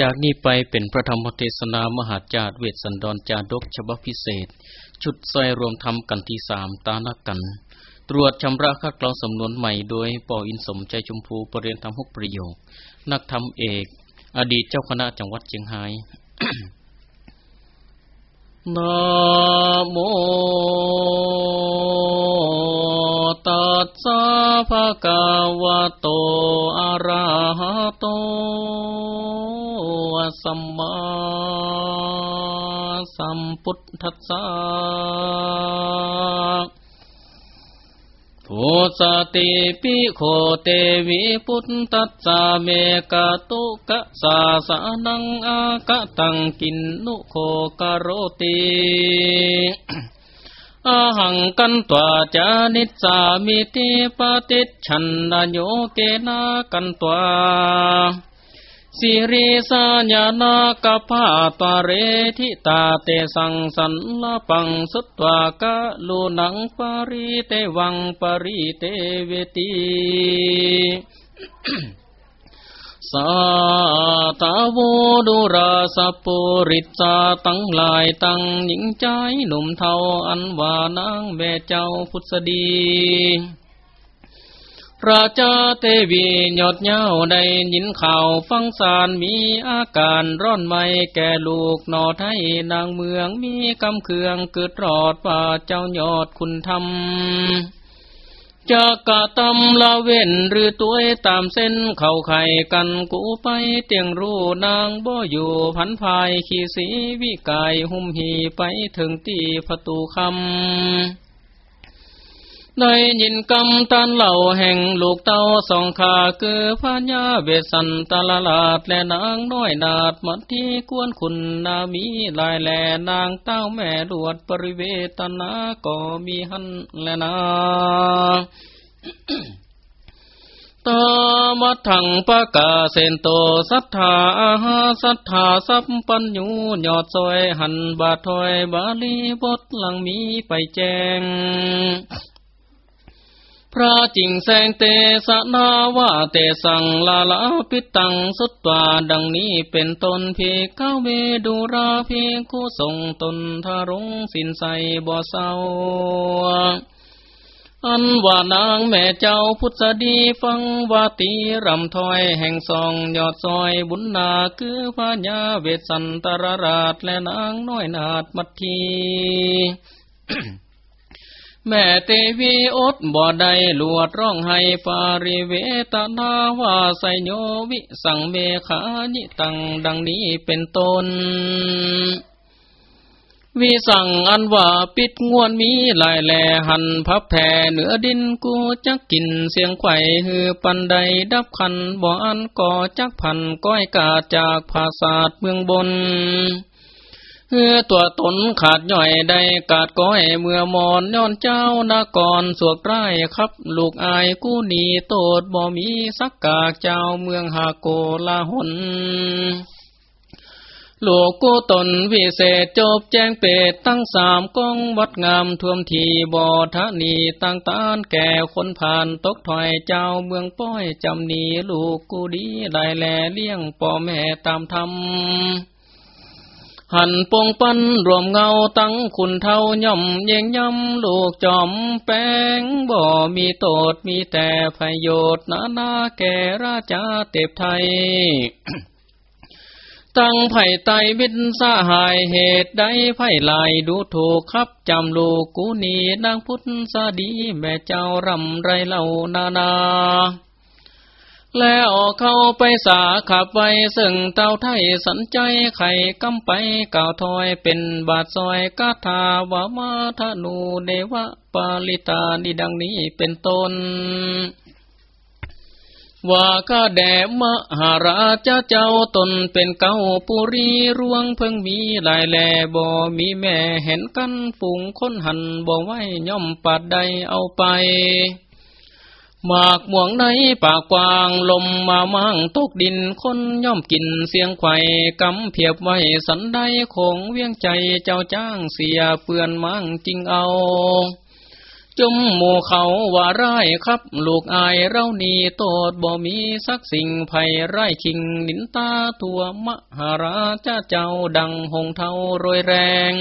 จากนี้ไปเป็นพระธรรมเทศนามหาจารย์เวสสันดรจาดกฉบับพิเศษ ชุดซอยรวมธรรมกันที่สามตานักกัน ตรวจชำระคัดกรองสำนวนใหม่โดยปออินสมใจชมพูประเรียนธรรมหกประโยค นักธรรมเอก อดีตเจ้าคณะจังหวัดเชียงรายนะโมตัสสะภะคะวะโตอะระหะโต สัมมาสัมพุทธัสสะโพสติปิโคเตวิพุทธัสสะเมกะตุกะสาสานังอากะตังกินนุโคกะโรติอาหังกันตัวจานิสามิติปฏิชันนโยเกนากันตัว สิริสัญนากภาตเรทิตาเตสังสันลปังสุตวากะลูนังปริเตวังปริเตเวตีสาตาวดุราสปุริตาตั้งลายตั้งหญิงใจหนุ่มเทาอันว่านางแม่เจ้าพุทธดี ราชาเทวีหยดเย้าได้ยินข่าวฟังสารมีอาการร้อนไหมแก่ลูกนอไทยนางเมืองมีกำเคืองเกิดรอดว่าเจ้ายอดคุณธรรมจะกะตำละเว้นหรือตัวตามเส้นเข่าไข่กันกูไปเตียงรู้นางบ่อยู่พันภายขี่สีวิกายหุ่มหีไปถึงตีประตูคำ ได้ยินกำตันเหล่าแห่งลูกเต้าสองขาคือพญาเวสันตลาลาดและนางน้อยนาดมัดที่กวนคุณนามีลายแลนางเต้าแม่ดวดปริเวตนาก็มีหันและนาตมัทังปะกาเซนโตสัทธาอาหาสัทธาสัพปัญญูยอดซอยหันบาทอยบาลีบทหลังมีไปแจง ระจิงแสงเตสนาวาเตสังลาลาปิตังสุตวาดังนี้เป็นตนเพก้าเวดูราเพคู่ทรงตนทารงสินใสบ่เศร้าอันว่านางแม่เจ้าพุทธดีฟังวาตีรำถอยแห่งซองยอดซอยบุญนาคือพญาเวสันตรราชและนางน้อยนาดมัทที แม่เตวีอดบ่ได้ลวดร้องให้ฟาริเวตนาว่าไสโยวิสังเมขานิตังดังนี้เป็นต้นวิสั่งอันว่าปิดงวนมีลายแหลหันพับแผ่เหนือดินกูจักกินเสียงไข่ฮือปันใดดับคันบ่อันก่อจักพันก้อยกาจากภาษาเมืองบน เฮือตัวตนขาดย่อยได้กาดก้อยเมื่อมอนย้อนเจ้านากรสวกไร้ครับ ลูกอายกู้หนีโตดบ่มีสักกากเจ้าเมืองหาโกลาหนลูกกู้ตนวิเศษจบแจ้งเปตตั้งสามกองวัดงามท่วมทีบ่อทะนีตั้งตานแก่คนผ่านตกถอยเจ้าเมืองป้อยจำหนีลูกกูดีได้แลเลี้ยงป่อแม่ตามธรรม หันปงปันรวมเงาตั้งคุณเท่าย่อมเย่งย่ำลูกจอมแป้งบ่มีโตดมีแต่ประโยชน์นานาแก่ราชาเตบไทย ตั้งไผ่ไตบินสาหายเหตุใดไผ่ลายดูถูกครับจำลูกกูนีนางพุทธสดีแม่เจ้ารำไรเล่านานา แล้วเข้าไปสาขับไว้ซึ่งเต้าไทยสันใจไข่กำไปก่าวถอยเป็นบาดซอยกาถาวามาธนูเดวะปาลิตานิดังนี้เป็นต้นว่าข้าแด่มหาราชเจ้าตนเป็นเก้าปุรีร่วงเพิ่งมีลายแลบ่มีแม่เห็นกันฝูงคนหันบ่ไว้ย่อมปัดใดเอาไป หมากหม่วงในปากกวางลมมามั่งตกดินคนย่อมกินเสียงไข่กำเพียบไว้สันได้คงเวียงใจเจ้าจ้างเสียเปื่อนมั่งจริงเอาจุมหมู่เขาว่าร้ายครับ ลูกอายเรานีโตดบ่มีสักสิ่งไผ่ไร้คิงนินตาตัวมหาราชเจ้าดังหงเทารวยแรง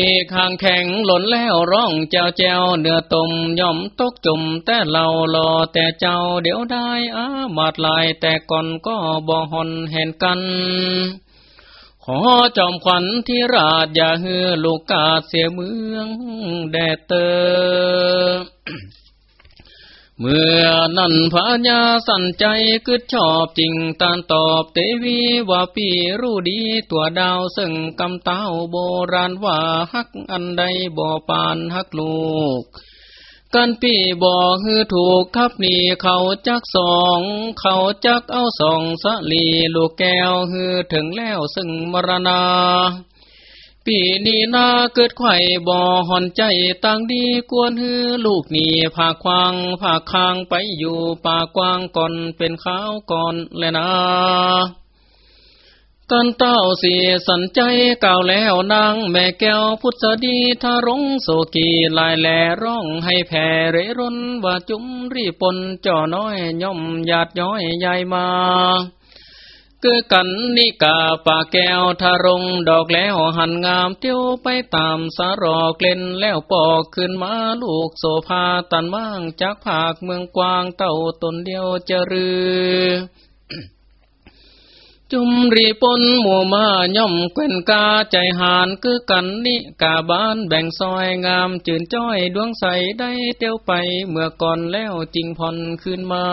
ปีคางแข็งหล่นแล้วร้องเจ้าเจ้าเนื้อตมย่อมตกจุ่มแต่เรารอแต่เจ้าเดี๋ยวได้อามาดลายแต่ก่อนก็บ่หอนเห็นกันขอจอมขวัญที่ราชอย่าเฮือลูกกาเสียเมืองแดดเตอ เมื่อนั้นพญาสันใจกึดชอบจริงตานตอบเตวีว่าปีรู้ดีตัวดาวซึ่งกำเต้าโบราณว่าฮักอันใดบ่ปานฮักลูก กันปีบ่ฮือถูกทับนี่เขาจักสอง เขาจักเอาสองสลีลูกแก้วฮือถึงแล้วซึ่งมรณา ปีนี้นาเกิดไข่บ่อหอนใจต่างดีกวนฮือลูกนี่ผาควางผาคางไปอยู่ป่ากว้างก่อนเป็นข้าวก่อนแลนะกันเต้าเสียสันใจก่าวแล้วนางแม่แก้วพุทธดีทารงโสกีลายแหลร้องให้แผ่เรร่นว่าจุ้มรีปนจ่อน้อยย่อมหยาดย้อยใหญ่มา กือกันนิกาป่าแก้วทารงดอกแล้วหันงามเที่ยวไปตามสารอกเล่นแล้วปอกขึ้นมาลูกโสภาตันว่างจากภาคเมืองกวางเต่าตนเดียวจะรือจุมรีปนหมู่มาย่อมเกวนกาใจหานคือกันนิกาบ้านแบ่งซอยงามจืนจ้อยดวงใสได้เตียวไปเมื่อก่อนแล้วจริงพอนขึ้นมา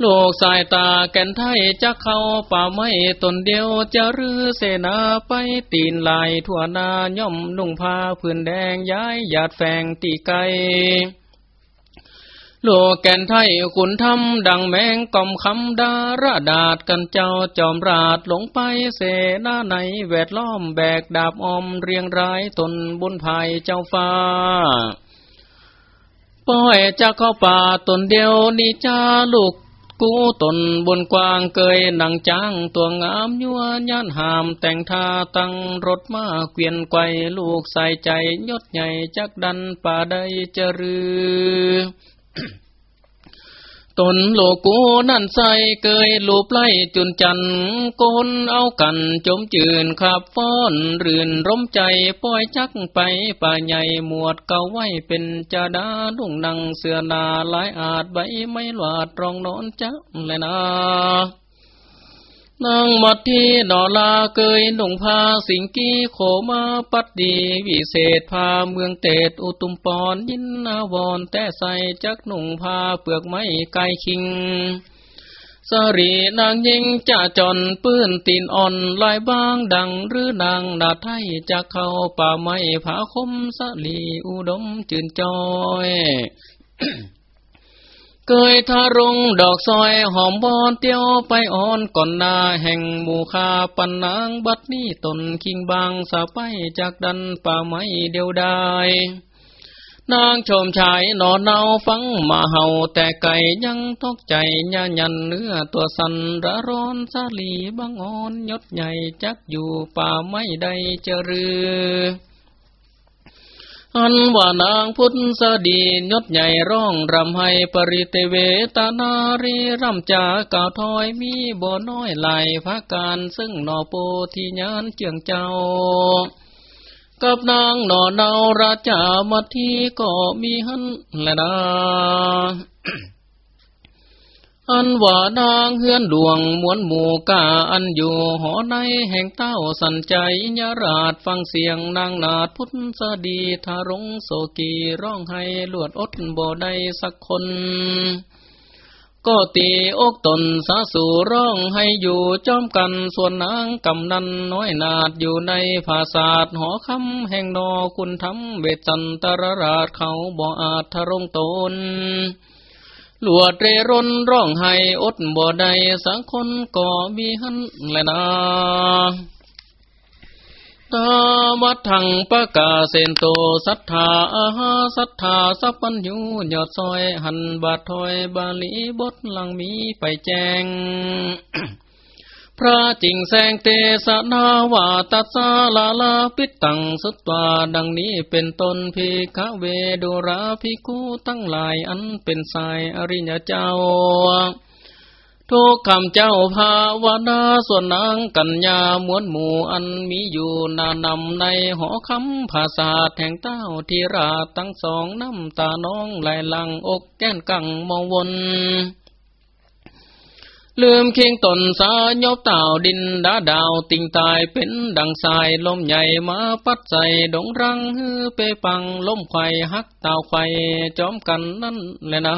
โลกสายตาแก่นไทยจะเข้าป่าไม้ตนเดียวจะรื้อเสนาไปตีนลายทั่วนาย่อมนุ่งผ้าพื้นแดงย้ายหยาดแฝงตีไกโลกแก่นไทยขุนทำดังแมงกอมคำดาระดาดกันเจ้าจอมราดหลงไปเสนาในแวดล้อมแบกดาบอมเรียงรายตนบุญภัยเจ้าฟ้าป้อยจะเข้าป่าตนเดียวนี่จ้าลูก กูตนบนกวางเกยนังจ้างตัวงามยัวย่านหามแต่งท่าตั้งรถมาเกวียนไกวลูกใส่ใจยศใหญ่จักดันป่าใดจะรือ ตนโลกูนั่นใสเกยลูปไล่จุนจันโกนเอากันจมจืนขับฟ้อนรื่นร่มใจป้อยจักไปป่าใหญ่หมวดเก่าไว้เป็นจาดาดุงนังเสือนาหลายอาจใบไม่หวาดรองนอนจักเลยนะ นางมัดที่นอลาเกยหนุ่งผ้าสิงกี้โขมาปัดดีวิเศษพาเมืองเตดอุตุมปอนยินนาวอนแต่ใส่จักหนุ่งผ้าเปลือกไม้ไก่คิงสรีนางยิงจะจอนปื้นตีนอ่อนลายบางดังหรือนางนาไทยจะเข้าป่าไม้ผาคมสลีอุดมจืนจอย เกยทารงดอกซอยหอมบอนเตียวไปอ่อนก่อนนาแห่งหมู่คาปันนางบัดนี้ตนคิงบางสาไปจากดันป่าไม้เดียวดายนางชมชายนอนเนาฟังมาเห่าแต่ไก่ยังทกใจยายันเนื้อตัวสันระร้อนสาลีบังอ่อนยศใหญ่จักอยู่ป่าไม้ใดเจรือ อันว่านางพุทธสดียศใหญ่ร้องรำให้ปริเตเวตานารีรำจาก่าวถอยมีบ่อน้อยไหลพระการซึ่งนอโปที่ยานเจียงเจ้า กับนางนอเนาราชามาทีก็มีหันและนา อันว่านางเฮือนดวงมวนหมู่กาอันอยู่หอในแห่งเต้าสันใจยราดฟังเสียงนางนาดพุทธสดีทารงโสกีร้องให้ลวดอดบ่ได้สักคน ก็ตีอกตนสาสู่ร้องให้อยู่จอมกันส่วนนางกำนันน้อยนาดอยู่ในภาษาทหอคำแห่งนอคุณทำเวจันตรราชเขาบ่อาจทารงตน ลวดเรร่นร้องไห้อดบ่ได้สังคนก็มีหันแลนะตาวัดทังปะกาเซนโตสัทธาอาหาสัทธาสัพพัญญูยอดซอยหันบาทถอยบาลีบทลังมีไปแจง พระจิงแสงเตสนาวาตัสาลาลาปิตังสุตวาดังนี้เป็นตนพิกเวดุราภิกูตั้งหลายอันเป็นสายอริยเจ้า ทุกคำเจ้าภาวนาส่วนนางกัญญามวนหมู่อันมีอยู่นานำในหอคำภาษาแห่งเต้าทีราตั้งสองน้ำตาน้องไหลหลังอกแก้นกังมองวน ลืมเคียงตนสายบเต่าดินดาดาวติงตายเป็นดังสายลมใหญ่มาปัดใส่ดงรังฮือเปปังล้มไข่ฮักเต่าไข่จอมกันนั่นแหละนะ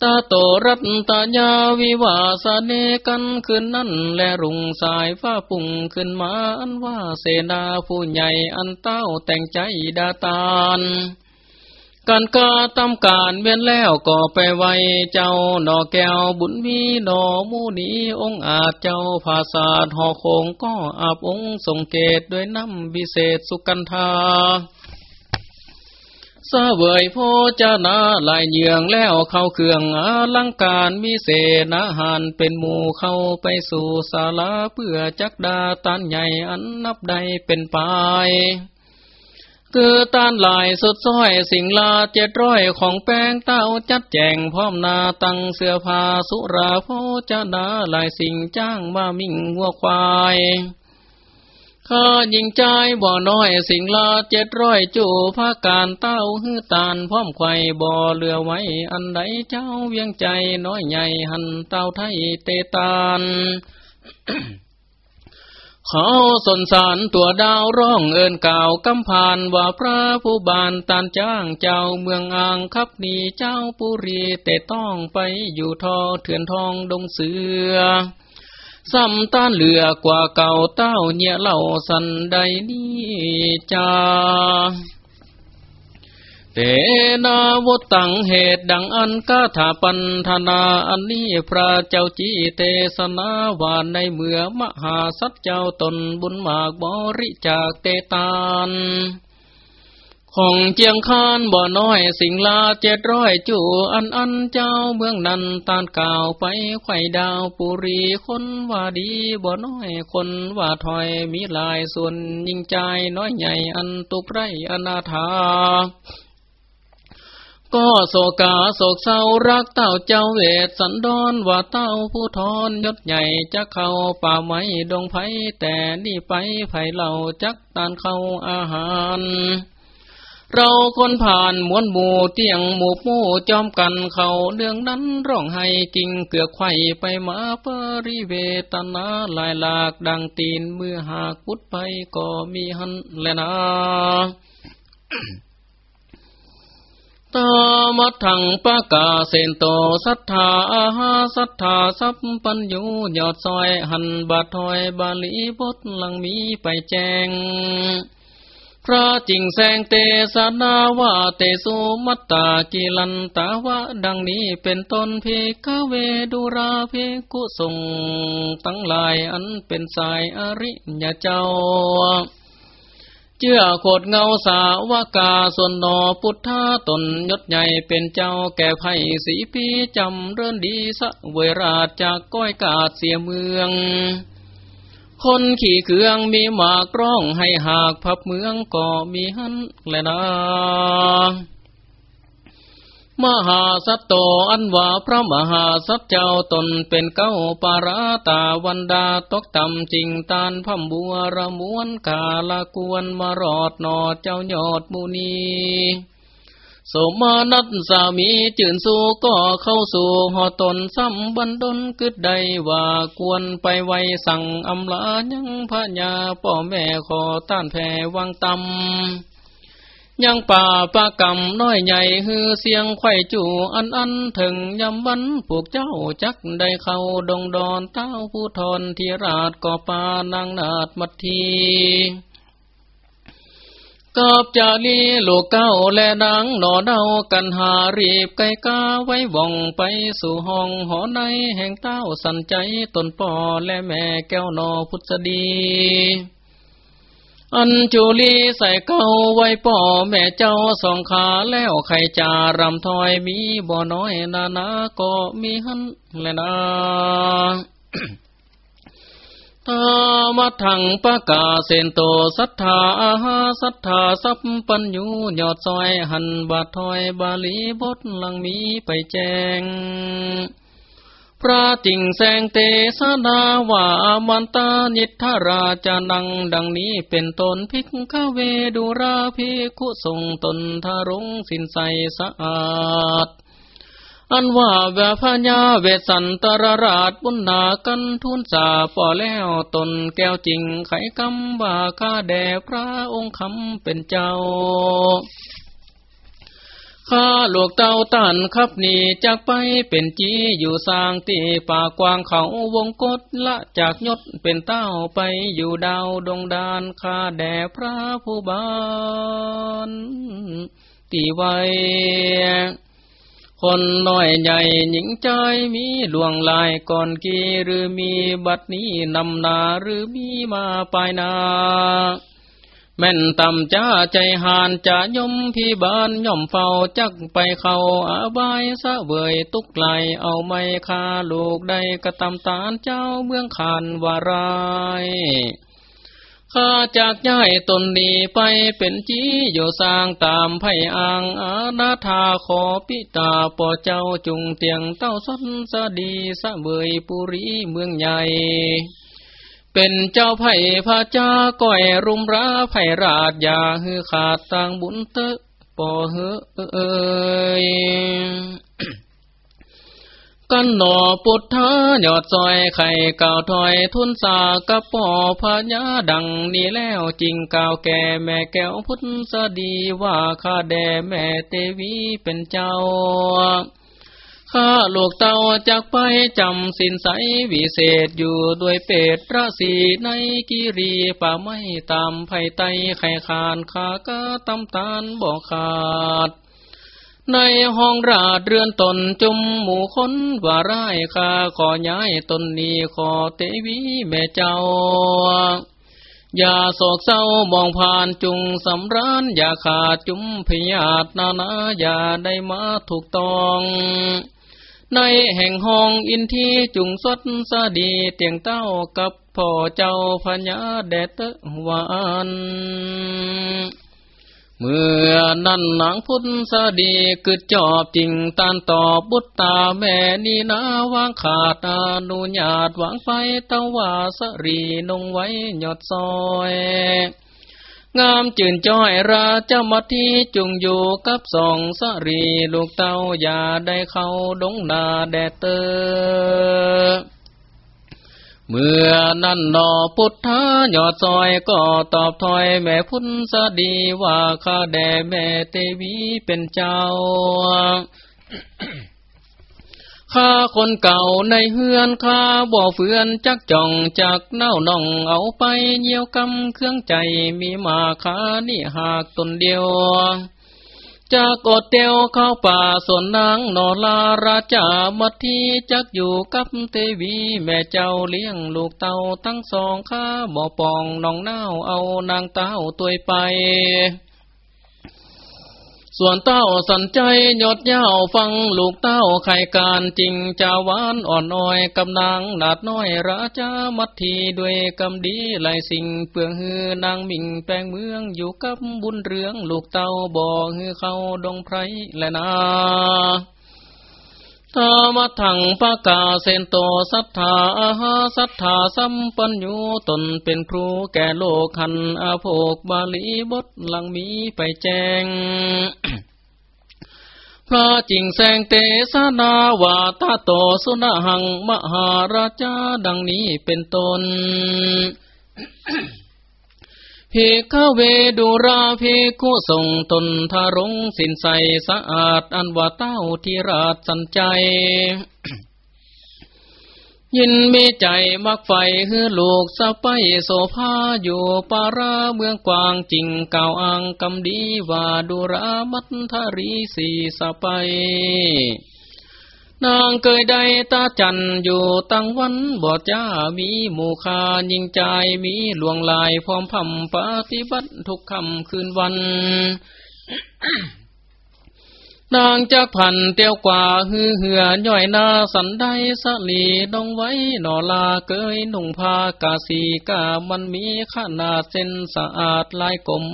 ตาโตรัตตาญาวิวาสเนกันขึ้นนั่นและรุงสายฟ้าปุ่งขึ้นมาอันว่าเสนาผู้ใหญ่อันเต้าแต่งใจดาตาน การกาตำการเวียนแล้วก็ไปไวเจ้าหนอแก้วบุญมีหนอมูนีองอาจเจ้าภาษาหอโคงก็อาบองค์ทรงเกตด้วยน้ำวิเศษสุกันธาสาเวยโพจนาลายเยืองแล้วเข้าเครื่องอลังการมีเสนาหานเป็นหมู่เข้าไปสู่ศาลาเพื่อจักดาตันใหญ่อันนับใดเป็นปาย คือตานลายสุดซ้อยสิงลาเจ็ดร้อยของแป้งเต้าจัดแจงพร้อมนาตั้งเสื้อผ้าสุราโพจนาลายสิ่งจ้างมามิ่งวัวควายข้ายิงใจบ่อน้อยสิงลาเจ็ดร้อยจู่ภาการเต้าฮือตานพร้อมไข่บ่อเรือไว้ อันใดเจ้าเวียงใจน้อยใหญ่หันเต้าไทยเตตาน ขาสนสารตัวดาวร้องเอินก่าวกำพานว่าพระผู้บานตานจ้างเจ้าเมืองอ่างคับนีเจ้าปุรีแต่ต้องไปอยู่ทอเถื่อนทองดงเสือซ้ำต้านเหลือกว่าเก่าเต้าเนี่ยเล่าสันใดนี้จ้า นาวุตังเหตุดังอันกาถาปันธนาอันนี้พระเจ้าจีเตสนาวานในเมืองมหาสัจเจ้าตนบุญมากบริจากเตตานของเจียงคานบ่อน้อยสิงลาเจ็ดร้อยจูอันอันเจ้าเมืองนันตานกล่าวไปไข่ดาวปุรีคนว่าดีบ่อน้อยคนว่าถอยมีลายส่วนยิ่งใจน้อยใหญ่อันตุกไรอนาถา ก็โศกาโศกเศร้ารักเต้าเจ้าเวทสันดอนว่าเต้าผู้ทอนยศใหญ่จะเข้าป่าไม้ดงไผ่แต่นี่ไปไผ่เหล่าจักตานเข้าอาหาร เราคนผ่านมวนหมู่เตียงหมู่มู่จอมกันเขาเรื่องนั้นร้องให้กิ่งเกือกไข่ไปมาปริเวตนาลายหลากดังตีนเมื่อหากพุทธไปก็มีหันแลนะ ตามัทังปะกาเซนโตสัทธาอาหาสัทธาสัพปัญญูยอดซอยหันบาทอยบาลีบทลังมีไปแจงพระจิงแสงเตสนาวาเตสุมัตตากิลันตาวะดังนี้เป็นต้นเพกเวดุราเพกุสงตั้งลายอันเป็นสายอริยเจ้า เชื่อโคดเงาสาวกาส่วนนอพุทธาตนยศใหญ่เป็นเจ้าแก่ไพ่สีพีจำเรื่นดีสะเวราชจากก้อยกาดเสียเมือง คนขี่เครื่องมีหมากร้องให้หากพับเมืองก็มีหันแลนะ มหาสัตโตอันว่าพระมหาสัตเจ้าตนเป็นเก้าปาราตาวันดาตกต่ำจริงตานพัมบัวระมวนกาลากวนมารอดนอเจ้ายอดมูนีสมานัตสามีจื่นสู่ก็เข้าสู่หอตนซ้ำบันดนกึดใดว่ากวนไปไวสั่งอำลายังพระญาพ่อแม่ขอต้านแผ่วังตำ ยังป่าปากำน้อยใหญ่ฮือเสียงไข่จู่อันอันถึงยำวันพวกเจ้าจักได้เข้าดงดอนเต้าผู้ทอนที่ราดก่อปานางนาดมัดทีกอบจาลีลูกเก้าและนางหนอเดากันหารีบไกกาไว้ว่องไปสู่ห้องหอในแห่งเต้าสันใจตนป่อและแม่แก้วนอพุทธดี อันจุลีใส่เก้าไว้ป่อแม่เจ้าสองขาแล้วไข่จารำถอยมีบ่อน้อยนานาก็มีหันแลนาธรรมทังปะกาเซนโตสัทธาอาหาสัทธาสัพปัญญูยอดซอยหันบาทอยบาลีบทลังมีไปแจง พระจิงแสงเตสนาวามันตานิทาราจานังดังนี้เป็นตนพิกขเวดุราภิกุทรงตนทารงสินใสสะอาด อันว่าเวพญาเวสันตรราชบุญนากันทุนจ่าป่อแล้วตนแก้วจริงไขกำบาคาแด่พระองค์คำเป็นเจ้า ข้าลูกเต้าตันขับนี่จากไปเป็นจีอยู่สร้างตีป่ากวางเขาวงกฏละจากยศเป็นเต้าไปอยู่ดาวดงดานข้าแด่พระผู้บานตีไวคนน้อยใหญ่หญิงใจมีหลวงลายก่อนกีหรือมีบัดนี้นำนาหรือมีมาปลายนา แม่นตำจ้าใจหานจะยมพี่บานย่อมเฝ้าจักไปเข้าอาบายสะเวยตุกไหลเอาไม่คาลูกได้กระตำตานเจ้าเมืองขานวารายข้าจากย้ายตนนี้ไปเป็นจีอยู่สร้างตามไผ่อ่างอาณาธาขอปิตาป่อเจ้าจุงเตียงเต้าสนสดีสะเบยปุรีเมืองใหญ่ เป็นเจ้าไผ่พระเจ้าก้อยรุมราไผ่ราดยาฮือขาดต่างบุญเตะปอเฮเอยกันหนอปุถายอดซอยไข่ก่าวถอยทุนสากระปอพญาดังนี้แล้วจริงก่าวแก่แม่แก้วพุทธสดีว่าข้าแด่แม่เตวีเป็นเจ้า ข้าลูกเต่าจากไปจำสินใสวิเศษอยู่ด้วยเปตพระสีในกิรีป่าไม่ตามไผ่ไตไข่ขานขากะตำตาลบ่ขาด ในห้องราดเรือนตนจุมหมู่คนว่าร้ายข้าขอย้ายตนนี้ขอเตวีแม่เจ้าอย่าโศกเศร้ามองผ่านจุงสำรานอย่าขาดจุมพยาธนานาอย่าได้มาถูกต้อง ในแห่งห้องอินทีจุงสดสดีเตียงเต้ากับพ่อเจ้าพญาแดดวานเมื่อนั้นหนังพุทธสดีกึดจอบจริงตานตอบบุตตาแม่นีนาวางขาดอนุญาตวังไฟตะวาสรีนงไว้หยดซอย งามจื่นจ้อยราชมัที่จุงอยู่กับสองสรีลูกเต้าอย่าได้เข้าดงนาแดดเตอเมื่อนั้นนอพุทธายอดซอยก็ตอบถอยแม่พุทธสดีว่าข้าแด่แม่เตวีเป็นเจ้า ข้าคนเก่าในเฮือนข้าบ่อเฟือนจักจ่องจากเน่าน่องเอาไปเยี่ยวกำเครื่องใจมีมาขานี่หากตนเดียวจากอดเตียวเข้าป่าส่วนนางนอลาราชามัทีจักอยู่กับเทวีแม่เจ้าเลี้ยงลูกเต่าทั้งสองข้าบ่อปองน้องเน่าเอานางเต้าตัวไป ส่วนเต้าสันใจยดเย้าฟังลูกเต้าไข่การจริงจาวานอ่อนน้อยกำนางนาดน้อยราชามัททีด้วยกำดีหลายสิ่งเปลืองฮือนางมิ่งแปลงเมืองอยู่กับบุญเรืองลูกเต้าบ่อฮือเขาดงไพรและนา ธรรมทังปะกาเซนโตสัทธาอาหาสัทธาสัมปัญญูตนเป็นครูแก่โลกขันอาโภกบาลีบทหลังมีไปแจ้งพระจิงแสงเตสนาวาตาโตสุนหังมหาราชาดังนี้เป็นตน พิกเวดูราพิกุทรงตนทารงสินใสสะอาดอันว่าเต้าที่ราชสันใจ ยินมีใจมักไฟฮือลูกสะไปโสภาอยู่ปาราเมืองกวางจริงเก่าอังกำดีว่าดูรามัทธรีสีสะไป นางเคยได้ตาจันอยู่ตั้งวันบอดจ้ามีหมู่คายิงใจมีหลวงลายพร้อมพำปฏิบัติทุกคำคืนวัน นางจากพันเตียวกว่าฮือเหือย่อยนาสันได้สลีดองไว้นอลาเกยนุ่งผ้ากาสีกามันมีขนาดเส้นสะอาดลายกลม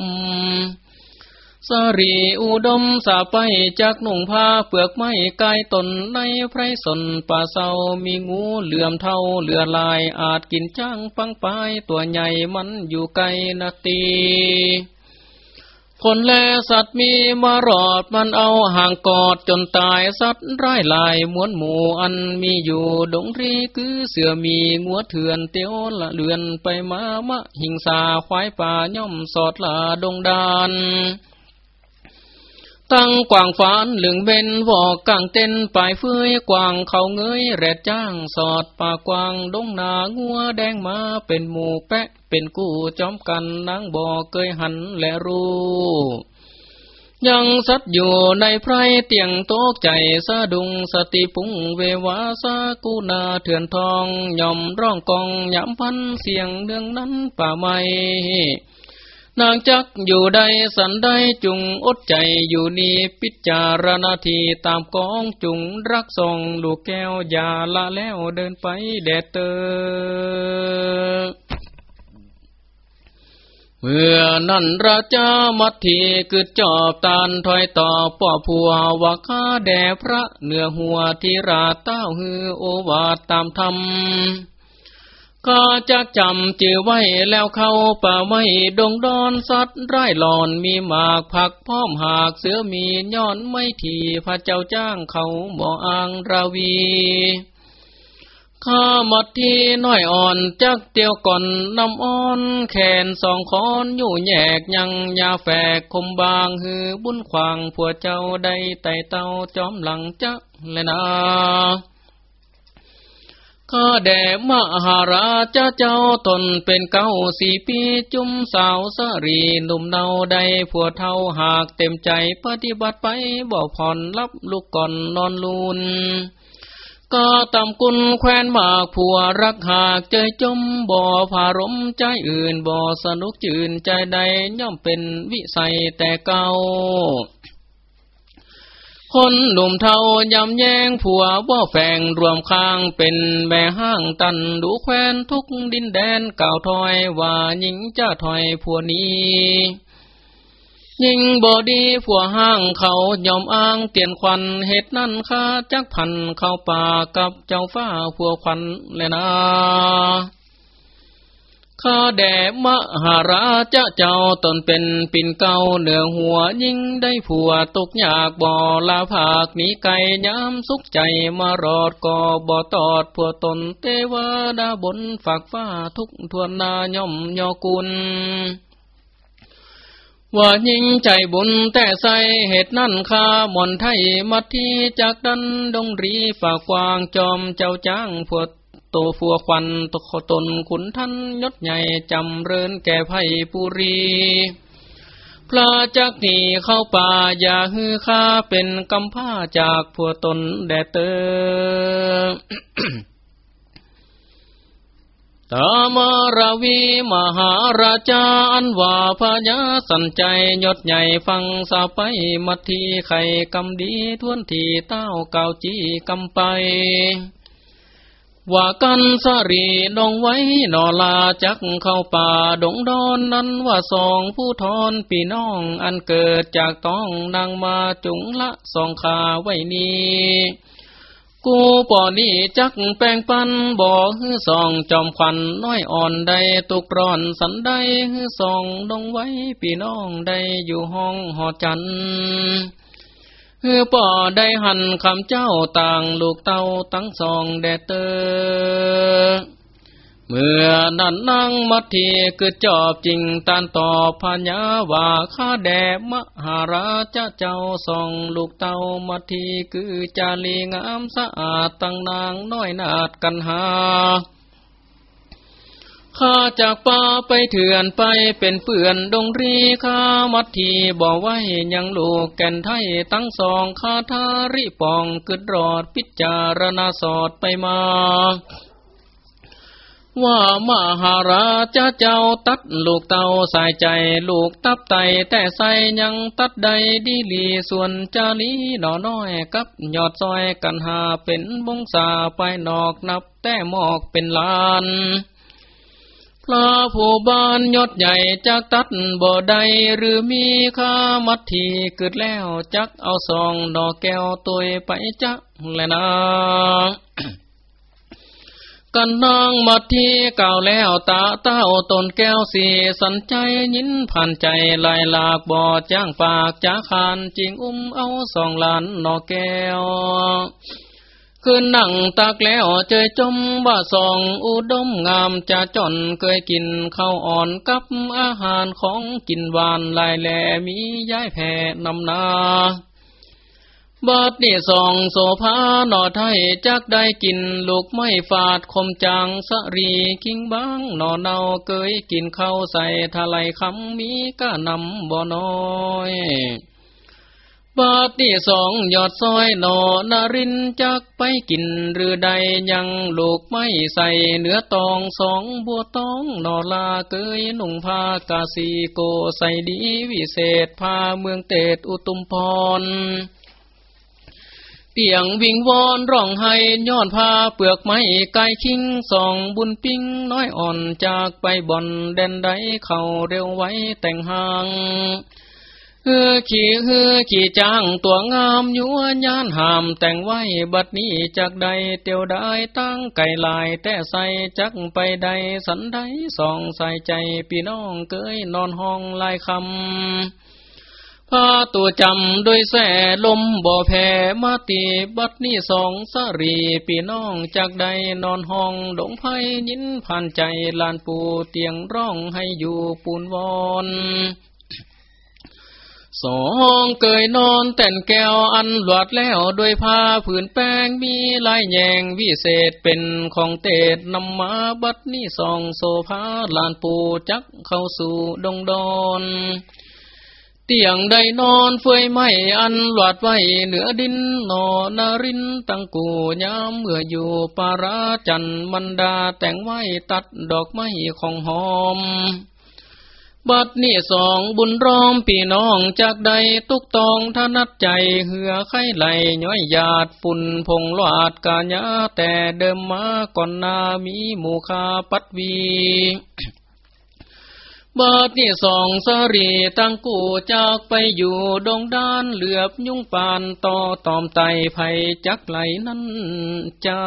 สรีอุดมสาไปจากหนุ่งผ้าเปลือกไม้กายตนในไพรสนป่าเศร้ามีงูเหลื่อมเท่าเหลือลายอาจกินจ้างปังปายตัวใหญ่มันอยู่ไกลนาตีคนแลสัตว์มีมารอดมันเอาห่างกอดจนตายสัตว์ร้ายลายมวนหมู่อันมีอยู่ดงรีคือเสือมีงัวเถื่อนเตียวละเลือนไปมามะหิงสาควายป่าย่อมสอดละดงดาน ตั้งกวางฟานหลึงเบนวอกกางเต้นปลายเฟืยกวางเขาเงยแรดจ้างสอดป่ากวางดงนางัวแดงมาเป็นหมูแปะ เป็นกู้จอมกันนางบอกเคยหันและรู้ยังสัตอยู่ในไพรเตียงโตกใจสะดุงสติปุงเววาสากูนาเถื่อนทองย่อมร้องกองย้ำพันเสียงเดืองนั้นป่าไม้ นางจักอยู่ใดสันได้จุงอดใจอยู่นี่พิจารณาทีตามกองจุงรักส่งลูกแก้วอย่าละแล้วเดินไปแดดเตอเมื่อนั้นราชามัททีกึดจอบตานถอยต่อป่อผัวว่าข้าแด่พระเนื้อหัวที่ราเต้าฮือโอวาตามธรรม ก็จะจำจือไว้แล้วเข้าป่าไว้ดงดอนสัตว์ไร่หลอนมีหมากผักพร้อมหากเสือมีย้อนไม่ทีพระเจ้าจ้างเขาบ่ออ่างราวีข้ามัดที่น้อยอ่อนจักเตียวก่อนนำอ้อนแขนสองคอนอยู่แยกยังยาแฝกคมบางหือบุญขวางผัวเจ้าได้ไต่เต้าจอมหลังจักเลยนะ ข้าแด่มหาราชเจ้าตนเป็นเก้าสี่ปีจุมสาวสรีหนุ่มเนาได้ผัวเท่าหากเต็มใจปฏิบัติไปบ่ผ่อนรับลูกก่อนนอนลูนก็ตำกุลแควนมากผัวรักหากเจจมบ่อผารมใจอื่นบ่อสนุกจืนใจใดย่อมเป็นวิสัยแต่เก่า คนหนุ่มเทายำแยงผัวว่าแฝงรวมข้างเป็นแม่ห้างตันดูแควนทุกดินแดนเก่าถอยว่าหญิงจะถอยผัวนี้ยิงบอดีผัวห้างเขายอมอ้างเตียนควันเหตุนั้นข้าจักพันเข้าป่ากับเจ้าฟ้าผัวควันเลยนะ ข้าแด่มหาราชเจ้าตนเป็นปิ่นเก่าเหนือหัวยิ่งได้ผัวตกยากบ่อลาภากนีไก่ย้ำสุขใจมารอดก่อบ่อตอดผัวตนเทวดาบนฝากฟ้าทุกทวนนาย่อมยอกุลว่ายิ่งใจบุญแต่ใสเหตุนั่นข้าม่อนไทยมัดที่จากดันดงรีฝากวางจอมเจ้าจ้างผัว ตฟัวควันตกตนขุนท่านยศใหญ่จำเรินแก่ไพ่ปุรี พระจักนีเข้าป่าอย่าฮือข้าเป็นกำผ้าจากผัวตนแดเตอตามรวีมหาราชาอันว่าพญาสันใจยศใหญ่ฟังสาไปมัทีไข่กำดีทวนทีเต้าเกาจีกำไป ว่ากันสรีดองไว้นอลาจักเข้าป่าดงดอนนั้นว่าสองผู้ทอนปีน้องอันเกิดจากต้องนางมาจุงละสองขาไว้นี้กูป่อนี้จักแปลงปันบ่ฮือสองจอมควันน้อยอ่อนใดตุกร้อนสันใดฮือสองดองไว้ปีน้องใดอยู่ห้องหอจันเฮือป่อได้หันคำเจ้าต่างลูกเต้าตั้งสองแดเตอเมื่อนั้นนั่งมัททีคือจอบจริงตานตอบพญาว่าข้าแดมหาราชเจ้าสองลูกเต้ามัททีคือจาลีงามสะอาดตั้งนางน้อยนาดกันหา ข้าจากป่าไปเถื่อนไปเป็นเปื่อนดงรีข้ามัดทีบ่ไว้ยังลูกแก่นไทยตั้งสองข้าทาริปองกึดรอดพิจารณาสอดไปมา ว่ามหาราชเจ้าตัดลูกเตาใส่ใจลูกตับไตแต่ใส่ยังตัดใดดีลีส่วนจาลีหนอน้อยกับยอดซอยกันหาเป็นบงสาไปนอกนับแต่หมอกเป็นลาน พระผู้บานยศใหญ่จากตัดบ่ใดหรือมีข้ามัดทีเกิดแล้วจักเอาซองดอกแก้วตัวไปจักแลนะกันนางมัดทีเก่าแล้วตาเต้าตนแก้วสีสันใจยินผ่านใจลายหลากบ่อจ้างปากจ้าคานจริงอุ้มเอาสองหลานนอแก้ว ขึ้นนั่งตากแล้วเจยจมว่าสองอุดมงามจะจนเคยกินข้าวอ่อนกับอาหารของกินหวานลายแหลมีย้ายแผ่นำนาบัดนี่สองโสภาหนอไทยจักได้กินลูกไม่ฝาดคมจางสรีคิงบ้างหนอเนาเคยกินข้าวใส่ทะไลคำมีก้านำบ่อน้อย บาดนี่สองยอดซอยหนอนารินจักไปกินหรือใดยังลูกไม่ใส่เนื้อตองสองบัวตองนอลาเกยนุ่งผ้ากาสีโกใส่ดีวิเศษพาเมืองเตดอุตุมพรเตียงวิงวอนร้องไห้ย้อนพาเปลือกไม้ไก่คิงส่องบุญปิ้งน้อยอ่อนจากไปบ่อนแดนใดเข้าเร็วไว้แต่งหาง ฮือขี่เฮือขี่จ้างตัวงามยัวยานหามแต่งไว้บัดนี้จากใดเตียวได้ตั้งไก่ลายแต่ใส่จักไปใดสันใดส่องใส่ใจพี่น้องเกยนอนห้องลายคำพาตัวจำโดยแส่ลมบ่อแผ่มาตีบัดนี้สองสรีพี่น้องจากใดนอนห้องดงไพยินผ่านใจลานปูเตียงร้องให้อยู่ปูนวอน สองเกยนอนแต่นแก้วอันหลวดแล้วโดยผ้าผืนแป้งมีลายแยงวิเศษเป็นของเตดนำมาบัดนี้สองโซภาลานปูจักเข้าสู่ดงดอนเตียงใดนอนเฟยไม่อันหลอดไว้เหนือดินนอนารินตั้งกูยามเมื่ออยู่ปาราจันมันดาแต่งไว้ตัดดอกไม้ของหอม บัดนี่สองบุญร้อมพี่น้องจากใดตุกตองทนัดใจเหือไข่ไหลย้อยหยาดฝุ่นพงลาดกาญาแต่เดิมมาก่อนนามีหมูคาปัดวีบาดนี่สองสรีตั้งกูจากไปอยู่ดงด้านเหลือบยุ่งปานต่อตอมไตไผจักไหลนั้นจ้า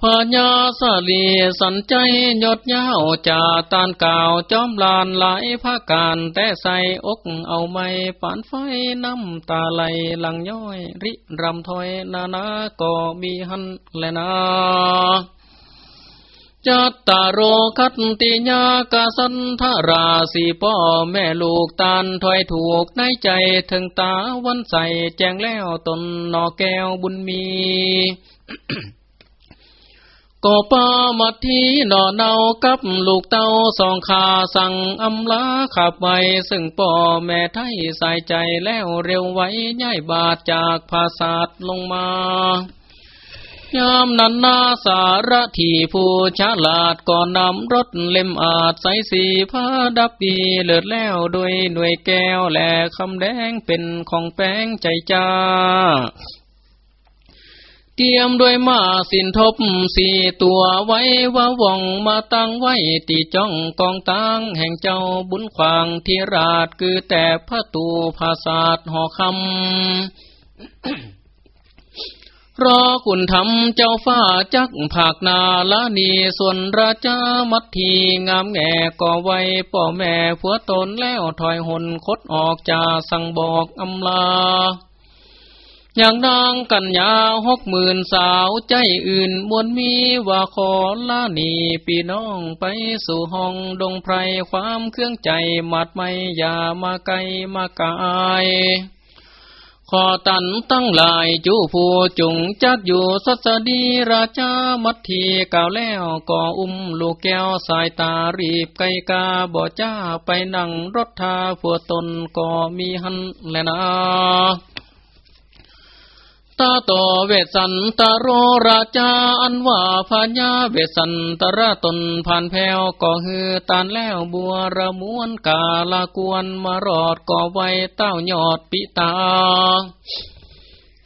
พญาสลีสันใจยดยาวจ่าตานก่าวจอมลานหลายภาการแต่ใส่อกเอาไม่ปานไฟน้ำตาไหลหลังย้อย ริรำถอยนานาก็มีหันแลนาจัตตาโรคัตติญากาสันทาราสีพ่อแม่ลูกตานถอยถูกในใจถึงตาวันใสแจงแล้วตนนอแก้วบุญมี ก็ปามัดทีนอเนากับลูกเต้าสองขาสั่งอำลาขับไปซึ่งพ่อแม่ไทยใส่ใจแล้วเร็วไว้ย่ายบาดจากภาษาดลงมายามนันนาสารทีผู้ฉลาดก่อนนำรถเล่มอาจใสสีผ้าดับดีเลิศแล้วโดยหน่วยแก้วแหลคำแดงเป็นของแป้งใจจ้า เตรียมด้วยมาสินทบสี่ตัวไว้ว่าว่องมาตั้งไว้ตีจ้องกองตังแห่งเจ้าบุญขวางที่ราชคือแต่พระตูภาษาหอคำรอคุณทำเจ้าฟ้าจักผากนาละนีส่วนราชามัททีงามแง่ก่อไว้ป่อแม่ผัวตนแล้วถอยหนคดออกจากสั่งบอกอำลา อย่างนางกัญญาหกหมื่นสาวใจอื่นมวลมีว่าขอลานีปีน้องไปสู่ห้องดงไพรความเครื่องใจมัดไม่อย่ามาไกลมากายขอตันตั้งลายจูผู้จุงจักอยู่สัสดีราชามัททีก่าวแล้วก่ออุ้มลูกแก้วสายตารีบไกกาบ่จ้าไปนั่งรถทาผัวตนก็มีหันแลนะ ตาโตเวสันตโรราชาอันว่าพญาเวสันตระตนผ่านแผวก่อฮือตานแล้วบัวระมวนกาลากวนมารอดก่อไว้เต้ายอดปิตา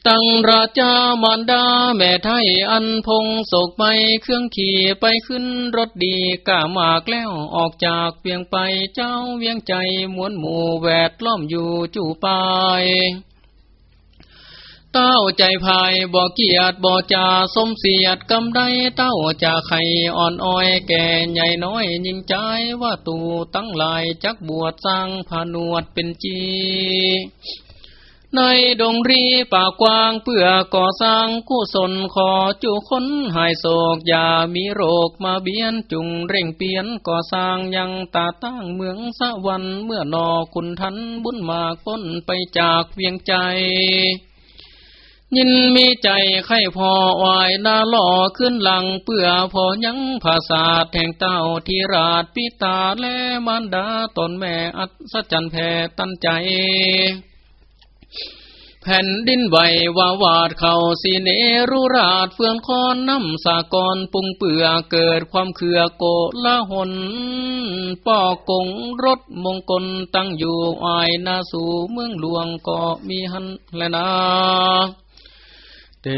ตั้งราชามารดาแม่ไทยอันพงศกไปเครื่องขี่ไปขึ้นรถดีก้ามากแล้วออกจากเวียงไปเจ้าเวียงใจมวนหมู่แวดล้อมอยู่จู่ไป เต้าใจภายบ่เกียดบ่จ่าสมเสียดกำได้เต้าจะไข่อ่อนอ้อยแก่ใหญ่น้อยยิ่งใจว่าตูตั้งหลายจักบวชสร้างผานวดเป็นจีในดงรีป่ากว้างเพื่อก่อสร้างกู้สนขอจูคนหายโศกอย่ามีโรคมาเบียนจุงเร่งเปลี่ยนก่อสร้างยังตาตั้งเมืองสะวันเมื่อนอคุณทันบุญมากพ้นไปจากเวียงใจ ยินมีใจไข่พอวายนาล่อขึ้นหลังเปื่อพอยังภาษาแห่งเต้าที่ราชปิตาและมารดาตนแม่อัศจรรย์แผ่ตันใจแผ่นดินไหววาวาดเข่าสีเนรุราชเฟื่องคอนน้ำสากรปุงเปื่อเกิดความเขือโกละหนป่อกงรถมงคลตั้งอยู่อายนาสู่เมืองหลวงก็มีหันและนา เต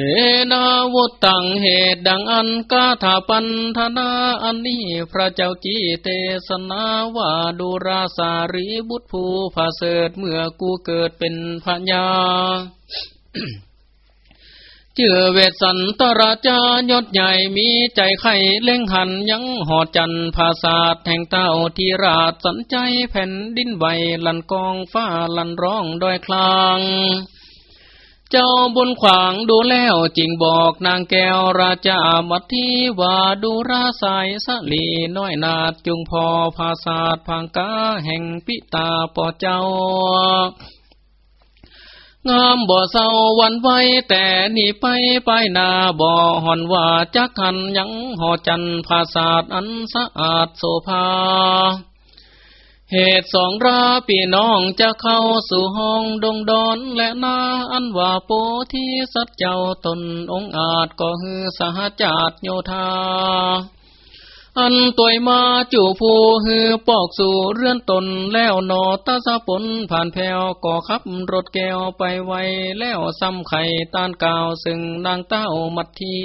นาวุตังเหตุดังอันกาถาปันธนาอันนี้พระเจ้าจีเตสนาว่าดูราสารีบุตรผู้ผาเสดเมื่อกูเกิดเป็นพญาเจือเวสันตราชายศใหญ่มีใจไข่เล่งหันยังหอจันภาษาสแห่งเต้าทีราชสันใจแผ่นดินไหวลันกองฟ้าลันร้องดอยคลาง เจ้าบนขวางดูแล้วจริงบอกนางแก้วราชามัททีว่าดูราสายสลีน้อยนาดจุงพอภาษาพังกาแห่งปิตาปอเจ้างามบ่เศร้าวันไว้แต่นี่ไปไปนาบ่หอนว่าจักหันยังหอจันภาษาอันสะอาดโสภา เหตุสองราปีน้องจะเข้าสู่ห้องดงดอนและนาอันว่าโปที่สัจเจ้าตนองอาจก็ฮือสหจาตโยธา อันตัวมาจู่ผู้ฮือปอกสู่เรือนตนแล้วนอตาสะปนผ่านแผวก่อขับรถแก้วไปไวแล้วซ้ำไข่ตานกาวซึ่งนางเต้ามัดที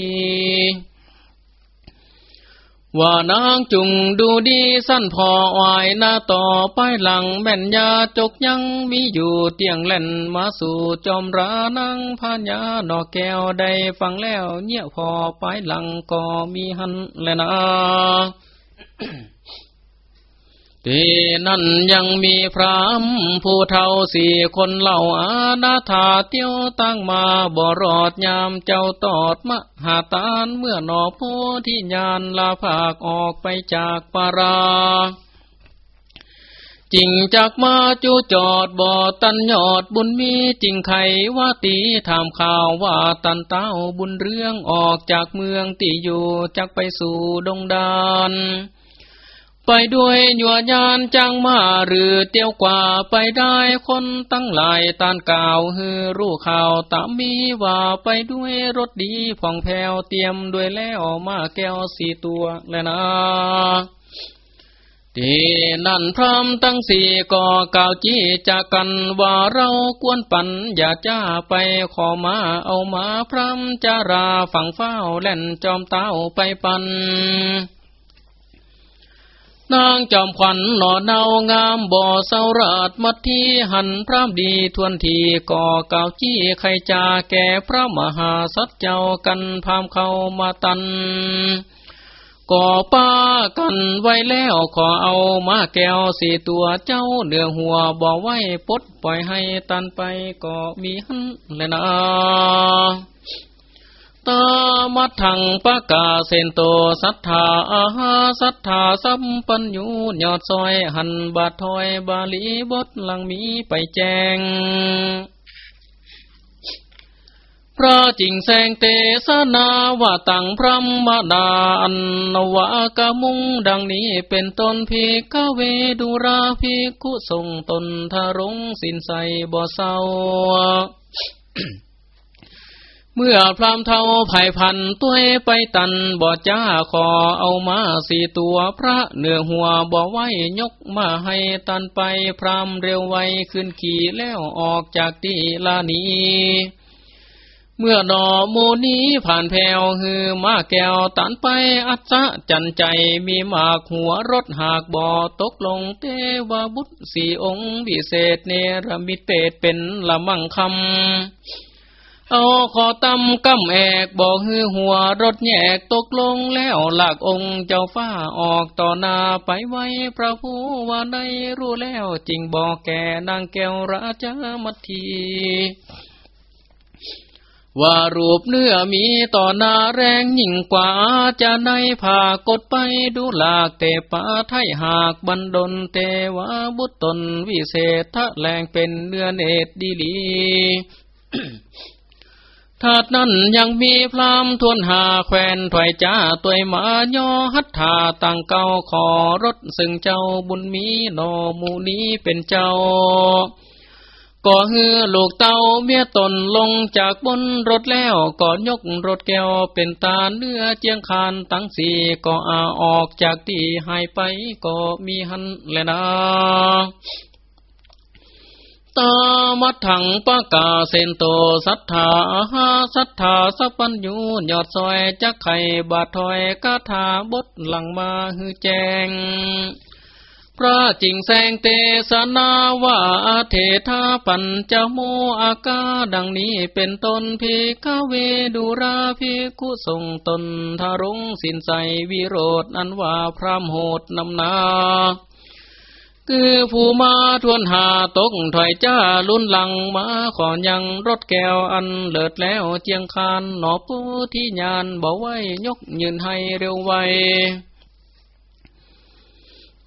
ว่านางจุงดูดีสั้นพอวายหน้าต่อไปหลังแม่นยาจกยังมีอยู่เตียงเล่นมาสู่จอมรานังพญานอแก้วได้ฟังแล้วเงี่ยพอไปหลังก็มีหันแลยนะ ที่นั่นยังมีพรามผู้เท่าสี่คนเล่าอาณาถาเตียวตั้งมาบ่รอดยามเจ้าตอดมหาตานเมื่อนอโพที่ญาณลาภาคออกไปจากปาราจิงจากมาจูจอดบ่อตันยอดบุญมีจิงไขว่าตีถามข่าวว่าตันเต้าบุญเรื่องออกจากเมืองตีอยู่จากไปสู่ดงดาน ไปด้วยหยวญานจังมาหรือเตียวกว่าไปได้คนตั้งหลายตานก่าวฮือรู้ข่าวตามมีว่าไปด้วยรถดีผ่องแผ้วเตรียมด้วยแล้วมาแก้วสี่ตัวแล้วนะทีนั่นพร้อมตั้งสี่ก่อก่าวจี้จากกันว่าเรากวนปั่นอย่าจ้าไปขอมาเอามาพร้ำจาราฝั่งเฝ้าแล่นจอมเต้าไปปั่น นางจอมขวัญหน่อเนางามบ่อเสาราดมัดที่หันพระดีทวนทีก่อเก่าจี้ไขจาแก่พระมหาสัจเจ้ากันพามเข้ามาตัน ก่อป้ากันไว้แล้วขอเอามาแก้วสี่ตัวเจ้าเนือหัวบ่อไว้ปดปล่อยให้ตันไปก็มีหันเลยนะ มัทังปะกาเซนโตสัทธาอาหาสัทธาสัมปัญญูยอดซอยหันบาทถอยบาลีบทลังมีไปแจงพระจิงแสงเตสนาว่าตังพระมดาอันนวากามุงดังนี้เป็นต้นพิกเวดุราภิกุทรงตนทารงสินใสบ่เศร้า เมื่อพรามเท่าไผ่พันตัวไปตันบ่จ้าขอเอามาสี่ตัวพระเนื้อหัวบ่ไว้ยกมาให้ตันไปพรามเร็วไวขึ้นขี่แล้วออกจากที่ลานีเมื่อดอโมนี้ผ่านแผวฮือมาแก้วตันไปอัศจันใจมีหมากหัวรถหากบ่อตกลงเทวบุตรสี่องค์วิเศษเนรมิตเปตเป็นละมั่งคำ เอาขอตำกำแอกบอกฮือหัวรถแยกตกลงแล้วหลักองค์เจ้าฟ้าออกต่อหน้าไปไว้พระผู้ว่าได้รู้แล้วจริงบอกแกนางแก้วราชมัทีว่ารูปเนื้อมีต่อหน้าแรงยิ่งกว่าจะในผ่ากดไปดูหลากเตปาไทยหากบันดลเตวาบุตรตนวิเศษทะแรงเป็นเนื้อเนตรดีลี ถาดนั้นยังมีพรามทวนหาแควนถอยจ้าตัวมาย่อหัตถาต่างเก่าขอรถซึ่งเจ้าบุญมีโนมูนี้เป็นเจ้า ก็เฮือลูกเต้าเมียตนลงจากบนรถแล้วก็ยกรถแก้วเป็นตาเนื้อเจียงคานตั้งสี่ก็อาออกจากที่หายไปก็มีหันแลนะ ตามัดถังปะกาเซนโตสัทธาหาสัทธาสัปัญญูยอดซอยจักไข่บาทถอยกาถาบทหลังมาฮือแจงพระจิงแสงเตสนาว่าเทธาปัญจโมอากาดังนี้เป็นตนพิกเวดุราพิกุทรงตนทารุงสินใสวิโรธอันว่าพรามโหดนำนา คือผู้มาทวนหาตกถอยจ้าลุ่นหลังมาขอยังรถแก้วอันเลิดแล้วเจียงคานหนอปู้ที่ยานบอกไว้ยกยืนให้เร็วไว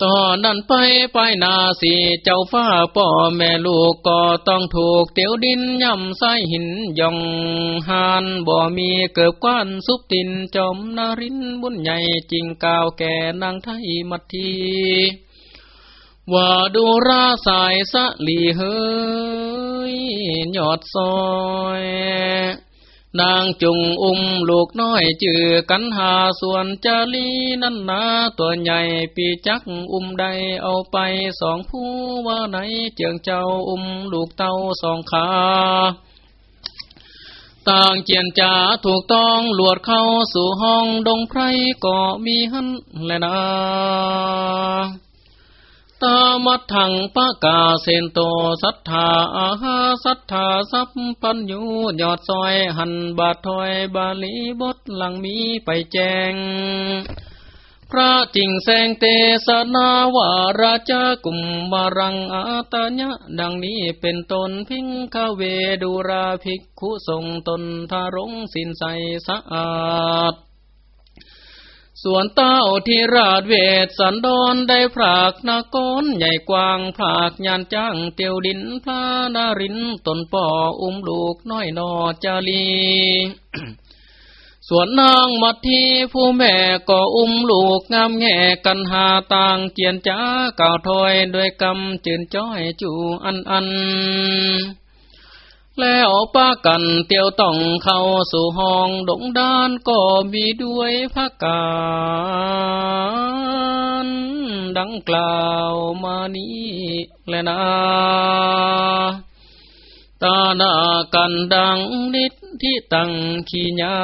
ตอนนั้นไปไปนาสีเจ้าฟ้าป่อแม่ลูกก็ต้องถูกเตียวดินย่ำไส้หินย่องหานบ่มีเกิบก้อนซุปตินจมนารินบุญใหญ่จริงกาวแก่นางไทยมัทที ว่าดูราสายสะลีเฮยยอดซอยนางจุงอุ้มลูกน้อยจือกันหาส่วนจาลีนั่นนาตัวใหญ่ปีจักอุ้มใดเอาไปสองผู้ว่าไหนเจียงเจ้าอุ้มลูกเต้าสองขา ต่างเจียนจ่าถูกต้องหลวดเข้าสู่ห้องดงไพรก็มีหันแลนะ ตามัดถังปะกาเซนโตสัทธาอาหาสัทธาสัพพัญญูยอดซอยหันบาทถอยบาลีบทหลังมีไปแจง พระจิงแสงเตสนาวาราชกุมบารังอาตญะดังนี้เป็นตนพิงคาเวดูราภิกขุทรงตนทารงสินใสสะอาด ส่วนเต้าที่ราชเวทสันดอนได้พรากนากนใหญ่กว้างพรากยานจ้างเตียวดินพระนารินตนป่ออุ้มลูกน้อยนอจาลี ส่วนนางมัททีผู้แม่ก็อุ้มลูกงามแง่กันหาต่างเจียนจ้าก่าวถอยด้วยกำจืนจ้อยจูอันอัน แล้วป้ากันเตียวต้องเข้าสู่ห้องดงดานก็มีด้วยพักการดังกล่าวมานี้แลนะตาหน้ากันดังนิดที่ตั้งขีญา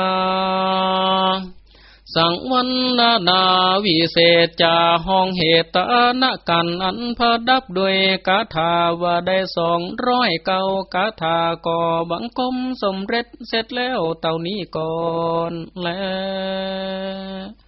สังวันนานาวิเศษจาห้องเหตุตานกันอันพดับด้วยกาถาว่าได้สองร้อยเก้ากาถาก่อบังคมสมเร็จเสร็จแล้วเต่านี้ก่อนแล้ว